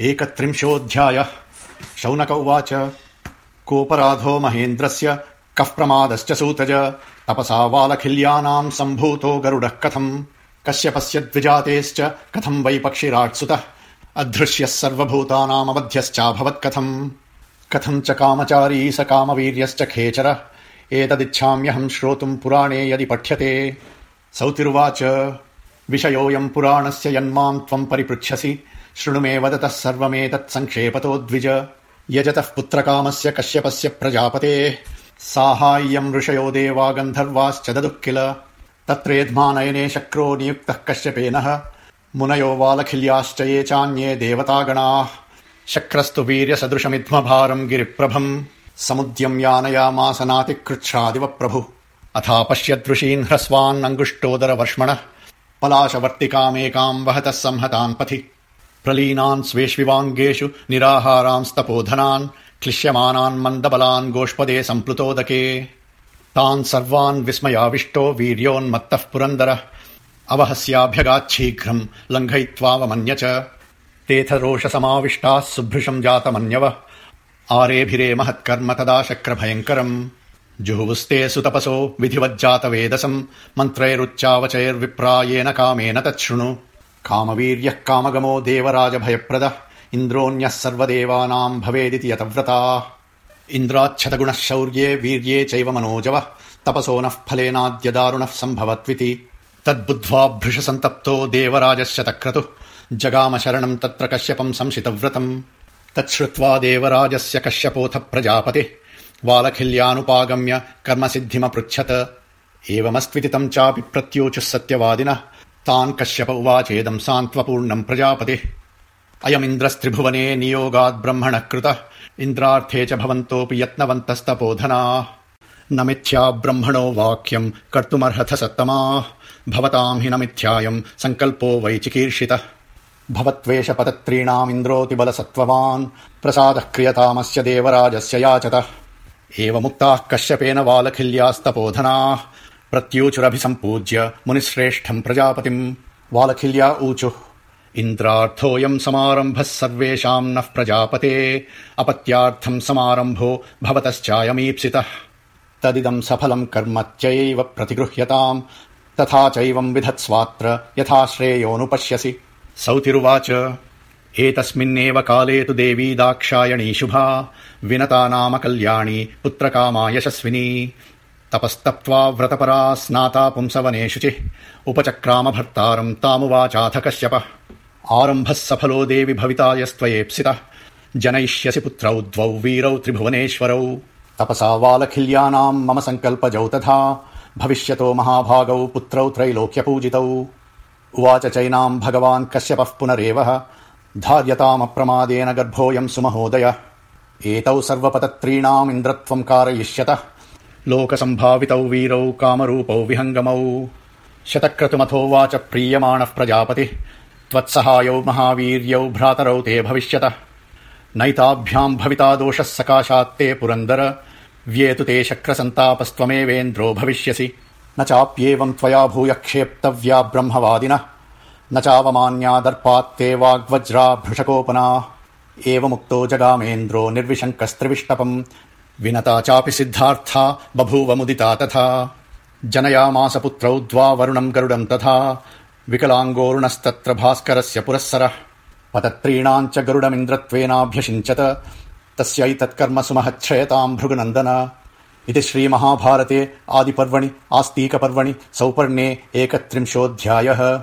एकत्रिंशोऽध्यायः। शौनक उवाच कोऽपराधो महेन्द्रस्य कः प्रमादश्च सूतज? तपसा वालखिल्यानाम् सम्भूतो गरुडः कथम्? कश्यपस्य द्विजातेश्च कथम् वै पक्षिराट्सुतः? अधृष्यः सर्वभूतानामवध्यश्चाभवत् कथम् कथम् च कामचारी स कामवीर्यश्च खेचर? एतदिच्छाम्यहम् श्रोतुम् पुराणे यदि पठ्यते। सौतिरुवाच विषयोऽयम् पुराणस्य यन्माम् त्वम् परिपृच्छसि शृणु मे वदतः सर्वमेतत् सङ्क्षेपतो द्विज। यजतः पुत्रकामस्य कश्यपस्य प्रजापतेः। साहाय्यम् ऋषयो देवा गन्धर्वाश्च ददुः किल। तत्रेध्मानयने शक्रो नियुक्तः कश्यपेनः। मुनयो वालखिल्याश्च ये चान्ये देवतागणाः। शक्रस्तु वीर्यसदृशमिध्मभारम् गिरिप्रभम्। समुद्यम् यानयामास नातिकृच्छादिव प्रभु अथा पश्यदृशीन् ह्रस्वान् अङ्गुष्टोदरवर्ष्मणः। पलाशवर्तिकामेकाम् वहतः संहतान् पथि प्रलीनान् स्वेष्विवाङ्गेषु निराहारांस्तपोधनान् क्लिश्यमानान् मन्दबलान् गोष्पदे सम्प्लुतोदके तान् सर्वान् विस्मयाविष्टो वीर्योन्मत्तः पुरन्दरः। अवहस्याभ्यगाच्छीघ्रम् लङ्घयित्वावमन्य च। तेऽथ रोषसमाविष्टाः सुभृशम् जातमन्यव। आरेभिरे महत्कर्म तदा शक्रभयङ्करम्। जुहुवुस्ते सुतपसो विधिवज्जातवेदसम्। मन्त्रैरुच्चावचैर्विप्रायेण कामेन तच्छृणु कामवीर्यः कामगमो देवराजभयप्रदः इन्द्रोऽन्यः सर्वदेवानाम् भवेदिति यतव्रता। इन्द्राच्छतगुणः शौर्ये वीर्ये चैव मनोजवः तपसो नः फलेनाद्य दारुणः सम्भवत्विति तद्बुद्ध्वा भृशसन्तप्तो देवराजस्य तक्रतुः जगाम शरणम् तत्र कश्यपम् संशितव्रतम्। तच्छ्रुत्वा देवराजस्य कश्यपोऽथ प्रजापतिः वालखिल्यानुपागम्य कर्मसिद्धिमपृच्छत। एवमस्त्विति तम् चापि प्रत्योचुः सत्यवादिनः तान् कश्यप उवाचेदम् सान्त्वपूर्णम् प्रजापतिः। अयमिन्द्रस्त्रिभुवने नियोगाद् ब्रह्मणः कृतः। इन्द्रार्थे च भवन्तोऽपि यत्नवन्तस्तपोधनाः। न मिथ्या ब्रह्मणो वाक्यम् कर्तुमर्हथ सत्तमाः। भवताम् हि न मिथ्यायम् सङ्कल्पो वै चिकीर्षितः भवत्वेष पतत्रीणामिन्द्रोऽतिबलसत्त्ववान् प्रसादः क्रियतामस्य देवराजस्य याचतः। एवमुक्ताः कश्यपेन वालखिल्यास्तपोधनाः प्रत्यूचुरभिसम्पूज्य मुनिश्रेष्ठम् प्रजापतिम्। वालखिल्या ऊचुः। इन्द्रार्थोऽयम् समारम्भः सर्वेषाम् नः प्रजापते। अपत्यार्थम् समारम्भो भवतश्चायमीप्सितः। तदिदम् सफलम् कर्म चैव प्रतिगृह्यताम्। तथा चैवम् विधत्स्वात्र यथा श्रेयोऽनुपश्यसि। सौतिरुवाच एतस्मिन्नेव काले तु देवी दाक्षायणी शुभा। विनता नाम कल्याणी पुत्रकामा यशस्विनी तपस्तप्त्वा व्रतपरा स्नाता पुंसवने शुचिः उपचक्राम भर्तारम् तामुवाचाथ कश्यपः आरम्भः सफलो देवि भविता यस्त्वयेप्सितः। जनयिष्यसि पुत्रौ द्वौ वीरौ त्रिभुवनेश्वरौ। तपसा वालखिल्यानाम् मम सङ्कल्पजौ तथा भविष्यतो महाभागौ पुत्रौ त्रैलोक्यपूजितौ। उवाच चैनाम् भगवान् कश्यपः पुनरेवः। धार्यतामप्रमादेन गर्भोऽयम् सुमहोदय। एतौ सर्वपतत्रीणाम् इन्द्रत्वम् कारयिष्यतः लोकसम्भावितौ वीरौ कामरूपौ विहङ्गमौ। शतक्रतुमथोवाच प्रीयमाणः प्रजापतिः। त्वत्सहायौ महावीर्यौ भ्रातरौ ते भविष्यतः। नैताभ्याम् भविता दोषः सकाशात्ते पुरन्दर। व्येतु ते शक्रसन्तापस्त्वमेवेन्द्रो भविष्यसि। न चाप्येवम् त्वया भूय क्षेप्तव्या ब्रह्मवादिनः। न चावमान्यादर्पात्ते वाग्वज्रा भृशकोपना एवमुक्तो जगामेन्द्रो निर्विशङ्कस्त्रिविष्टपम् विनता चापि सिद्धार्था बभूव मुदिता तथा। जनयामास पुत्रौ द्वा वरुणम् गरुडम् तथा। विकलाङ्गोरुणस्तत्र भास्करस्य पुरःसरः। पतत्रीणाम् च गरुडमिन्द्रत्वेनाभ्यषिञ्चत। तस्यैतत्कर्म सुमहच्छयताम् भृगुनन्दन। इति श्रीमहाभारते आदिपर्वणि आस्तीकपर्वणि सौपर्णे एकत्रिंशोऽध्यायः